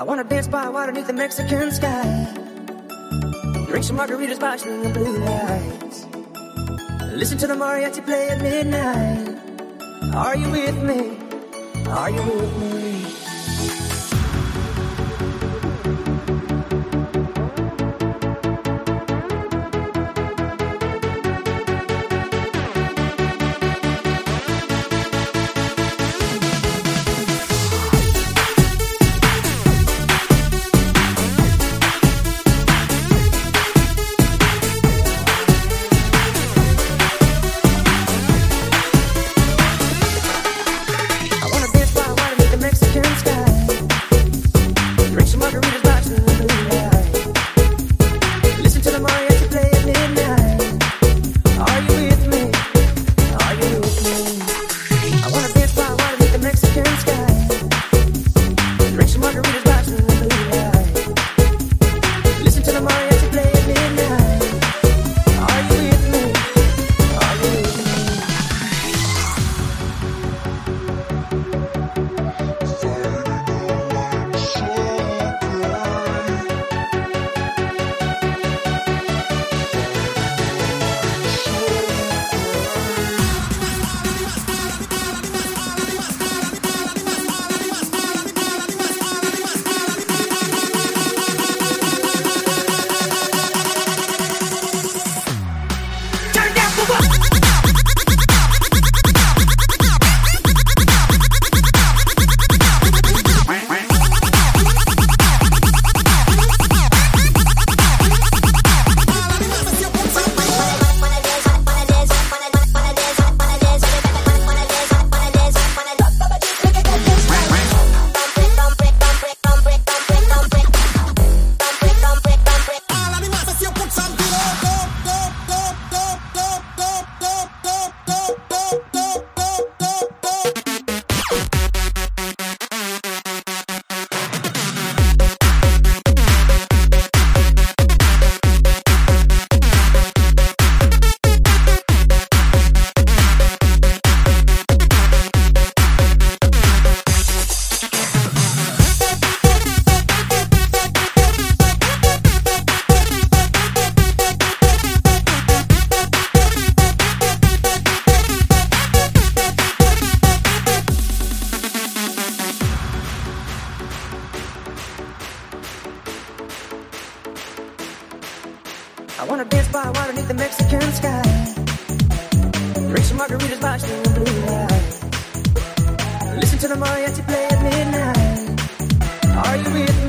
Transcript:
I wanna dance by water beneath the Mexican sky. Drink some margaritas by the blue lights. Listen to the mariachi play at midnight. Are you with me? Are you with me? light. Drink some margaritas, watch the blue light. Listen to the mariachi play at midnight. Are you real?